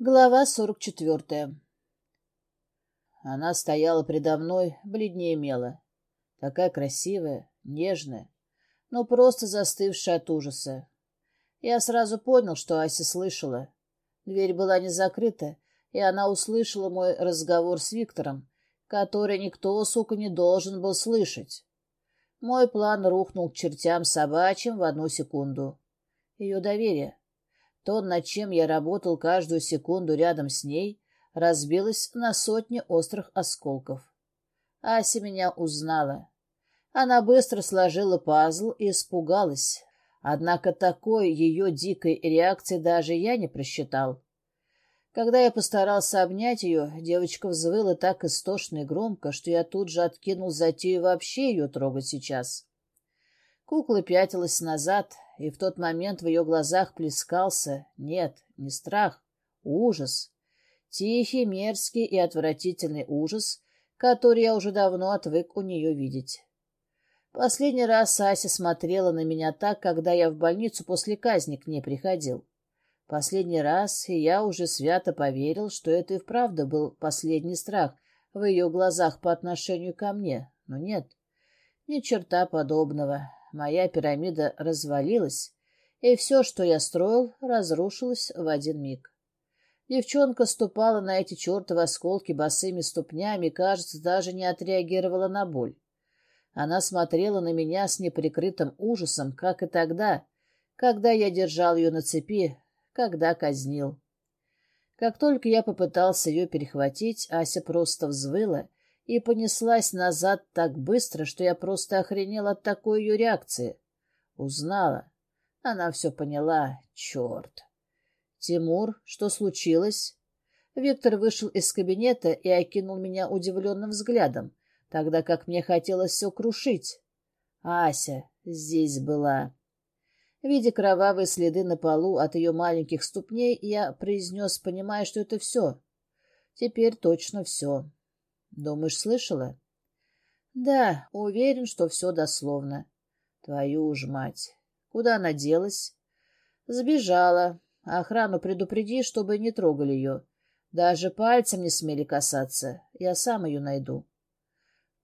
Глава сорок четвертая Она стояла предо мной, бледнее мела. Такая красивая, нежная, но просто застывшая от ужаса. Я сразу понял, что Ася слышала. Дверь была не закрыта, и она услышала мой разговор с Виктором, который никто, сука, не должен был слышать. Мой план рухнул к чертям собачьим в одну секунду. Ее доверие. То, над чем я работал каждую секунду рядом с ней, разбилось на сотни острых осколков. Ася меня узнала. Она быстро сложила пазл и испугалась. Однако такой ее дикой реакции даже я не просчитал. Когда я постарался обнять ее, девочка взвыла так истошно и громко, что я тут же откинул затею вообще ее трогать сейчас. Кукла пятилась назад, и в тот момент в ее глазах плескался, нет, не страх, ужас. Тихий, мерзкий и отвратительный ужас, который я уже давно отвык у нее видеть. Последний раз Ася смотрела на меня так, когда я в больницу после казни к ней приходил. Последний раз, и я уже свято поверил, что это и вправду был последний страх в ее глазах по отношению ко мне. Но нет, ни черта подобного моя пирамида развалилась, и все, что я строил, разрушилось в один миг. Девчонка ступала на эти чертовы осколки босыми ступнями кажется, даже не отреагировала на боль. Она смотрела на меня с неприкрытым ужасом, как и тогда, когда я держал ее на цепи, когда казнил. Как только я попытался ее перехватить, Ася просто взвыла и понеслась назад так быстро, что я просто охренел от такой ее реакции. Узнала. Она все поняла. Черт. «Тимур, что случилось?» Виктор вышел из кабинета и окинул меня удивленным взглядом, тогда как мне хотелось все крушить. Ася здесь была. Видя кровавые следы на полу от ее маленьких ступней, я произнес, понимая, что это все. Теперь точно все. Думаешь, слышала? Да, уверен, что все дословно. Твою ж мать. Куда она делась? Сбежала. Охрану предупреди, чтобы не трогали ее. Даже пальцем не смели касаться. Я сам ее найду.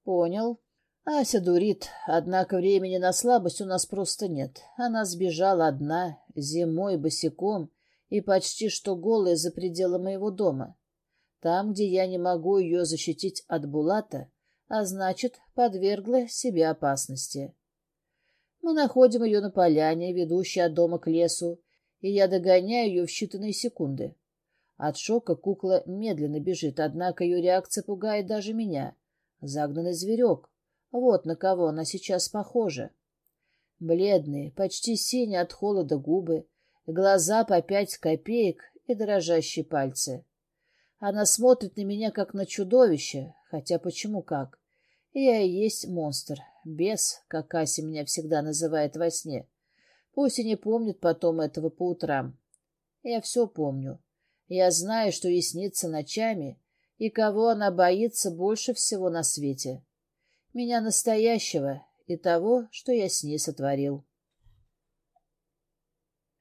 Понял. Ася дурит, однако времени на слабость у нас просто нет. Она сбежала одна, зимой, босиком и почти что голая за пределы моего дома. Там, где я не могу ее защитить от Булата, а значит, подвергла себе опасности. Мы находим ее на поляне, ведущей от дома к лесу, и я догоняю ее в считанные секунды. От шока кукла медленно бежит, однако ее реакция пугает даже меня. Загнанный зверек. Вот на кого она сейчас похожа. Бледные, почти синие от холода губы, глаза по пять копеек и дрожащие пальцы. Она смотрит на меня, как на чудовище, хотя почему как? Я и есть монстр, бес, как Ася меня всегда называет во сне. Пусть и не помнит потом этого по утрам. Я все помню. Я знаю, что ей снится ночами, и кого она боится больше всего на свете. Меня настоящего и того, что я с ней сотворил.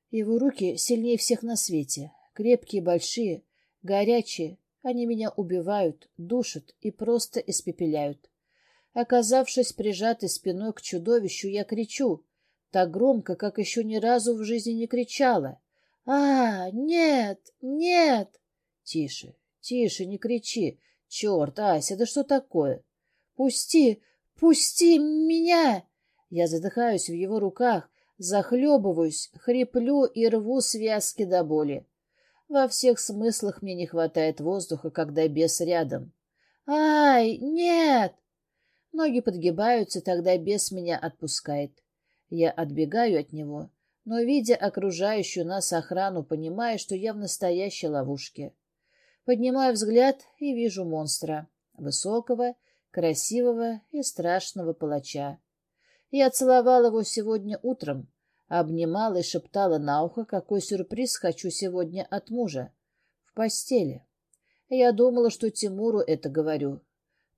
Его руки сильнее всех на свете, крепкие, большие, Горячие, они меня убивают, душат и просто испепеляют. Оказавшись прижатой спиной к чудовищу, я кричу, так громко, как еще ни разу в жизни не кричала. «А, нет, нет!» «Тише, тише, не кричи! Черт, Ася, да что такое?» «Пусти, пусти меня!» Я задыхаюсь в его руках, захлебываюсь, хриплю и рву связки до боли. Во всех смыслах мне не хватает воздуха, когда бес рядом. «Ай, нет!» Ноги подгибаются, тогда бес меня отпускает. Я отбегаю от него, но, видя окружающую нас охрану, понимаю, что я в настоящей ловушке. Поднимаю взгляд и вижу монстра. Высокого, красивого и страшного палача. Я целовал его сегодня утром, обнимала и шептала на ухо, какой сюрприз хочу сегодня от мужа. В постели. Я думала, что Тимуру это говорю,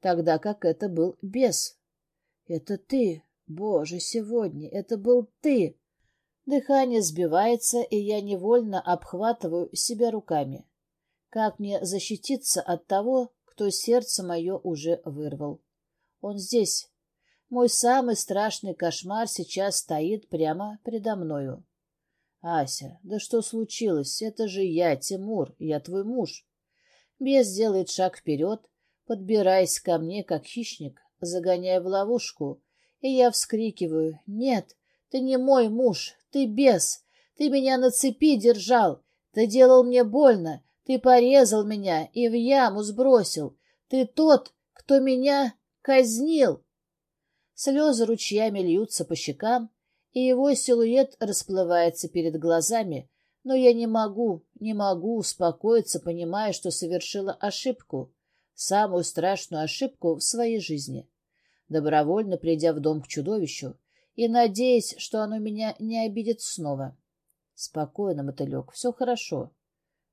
тогда как это был бес. Это ты, Боже, сегодня, это был ты. Дыхание сбивается, и я невольно обхватываю себя руками. Как мне защититься от того, кто сердце мое уже вырвал? Он здесь. Мой самый страшный кошмар сейчас стоит прямо предо мною. Ася, да что случилось? Это же я, Тимур, я твой муж. Бес делает шаг вперед, подбираясь ко мне, как хищник, загоняя в ловушку, и я вскрикиваю «Нет, ты не мой муж, ты бес, ты меня на цепи держал, ты делал мне больно, ты порезал меня и в яму сбросил, ты тот, кто меня казнил». Слезы ручьями льются по щекам, и его силуэт расплывается перед глазами, но я не могу, не могу успокоиться, понимая, что совершила ошибку, самую страшную ошибку в своей жизни. Добровольно придя в дом к чудовищу и надеясь, что оно меня не обидит снова. Спокойно, мотылек, все хорошо.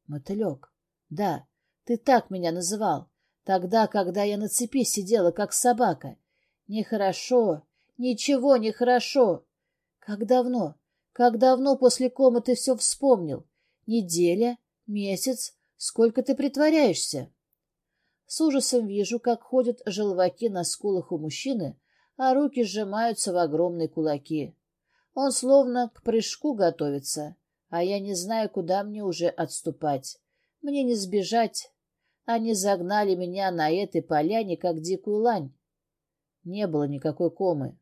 Мотылек, да, ты так меня называл, тогда, когда я на цепи сидела, как собака. Нехорошо, ничего нехорошо. Как давно? Как давно после комы ты все вспомнил? Неделя? Месяц? Сколько ты притворяешься? С ужасом вижу, как ходят желваки на скулах у мужчины, а руки сжимаются в огромные кулаки. Он словно к прыжку готовится, а я не знаю, куда мне уже отступать. Мне не сбежать. Они загнали меня на этой поляне, как дикую лань. Не было никакой комы.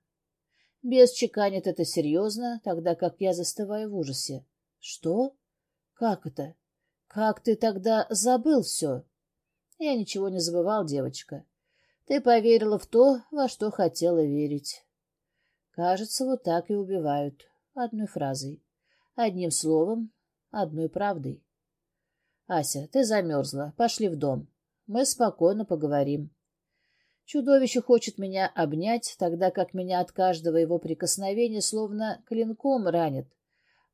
Бес чеканит это серьезно, тогда как я застываю в ужасе. Что? Как это? Как ты тогда забыл все? Я ничего не забывал, девочка. Ты поверила в то, во что хотела верить. Кажется, вот так и убивают. Одной фразой. Одним словом, одной правдой. Ася, ты замерзла. Пошли в дом. Мы спокойно поговорим. Чудовище хочет меня обнять, тогда как меня от каждого его прикосновения словно клинком ранит.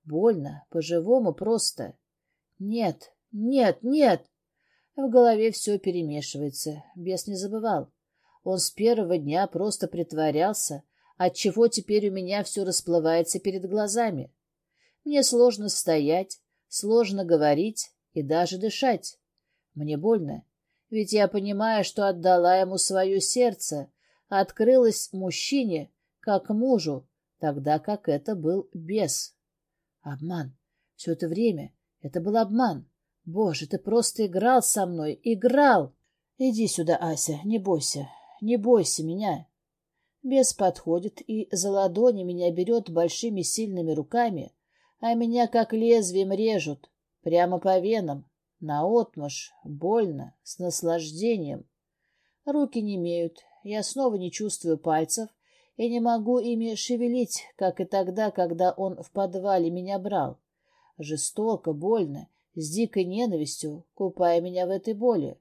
Больно, по-живому просто. Нет, нет, нет! В голове все перемешивается. Бес не забывал. Он с первого дня просто притворялся, отчего теперь у меня все расплывается перед глазами. Мне сложно стоять, сложно говорить и даже дышать. Мне больно. Ведь я понимаю, что отдала ему свое сердце, открылась мужчине, как мужу, тогда как это был бес. Обман. Все это время это был обман. Боже, ты просто играл со мной, играл. Иди сюда, Ася, не бойся, не бойся меня. Бес подходит и за ладони меня берет большими сильными руками, а меня как лезвием режут, прямо по венам, Наотмашь, больно, с наслаждением. Руки не имеют, я снова не чувствую пальцев и не могу ими шевелить, как и тогда, когда он в подвале меня брал. Жестоко, больно, с дикой ненавистью, купая меня в этой боли.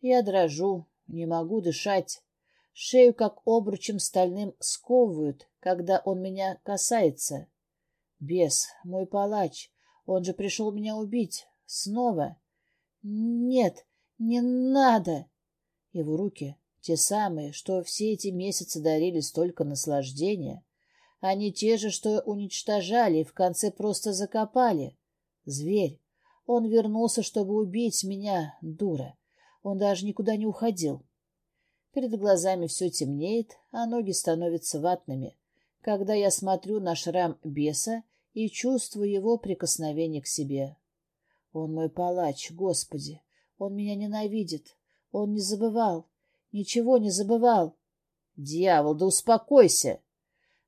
Я дрожу, не могу дышать. Шею, как обручем стальным, сковывают, когда он меня касается. Бес, мой палач, он же пришел меня убить, Снова. Нет, не надо. Его руки, те самые, что все эти месяцы дарили столько наслаждения, они те же, что уничтожали и в конце просто закопали. Зверь. Он вернулся, чтобы убить меня, дура. Он даже никуда не уходил. Перед глазами все темнеет, а ноги становятся ватными, когда я смотрю на шрам беса и чувствую его прикосновение к себе. Он мой палач, Господи! Он меня ненавидит. Он не забывал. Ничего не забывал. Дьявол, да успокойся!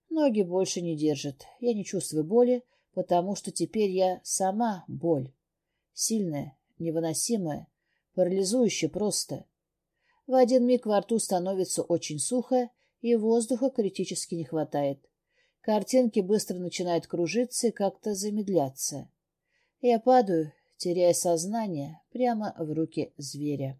Ноги больше не держат. Я не чувствую боли, потому что теперь я сама боль. Сильная, невыносимая, парализующая просто. В один миг во рту становится очень сухо, и воздуха критически не хватает. Картинки быстро начинают кружиться и как-то замедляться. Я падаю, теряя сознание прямо в руки зверя.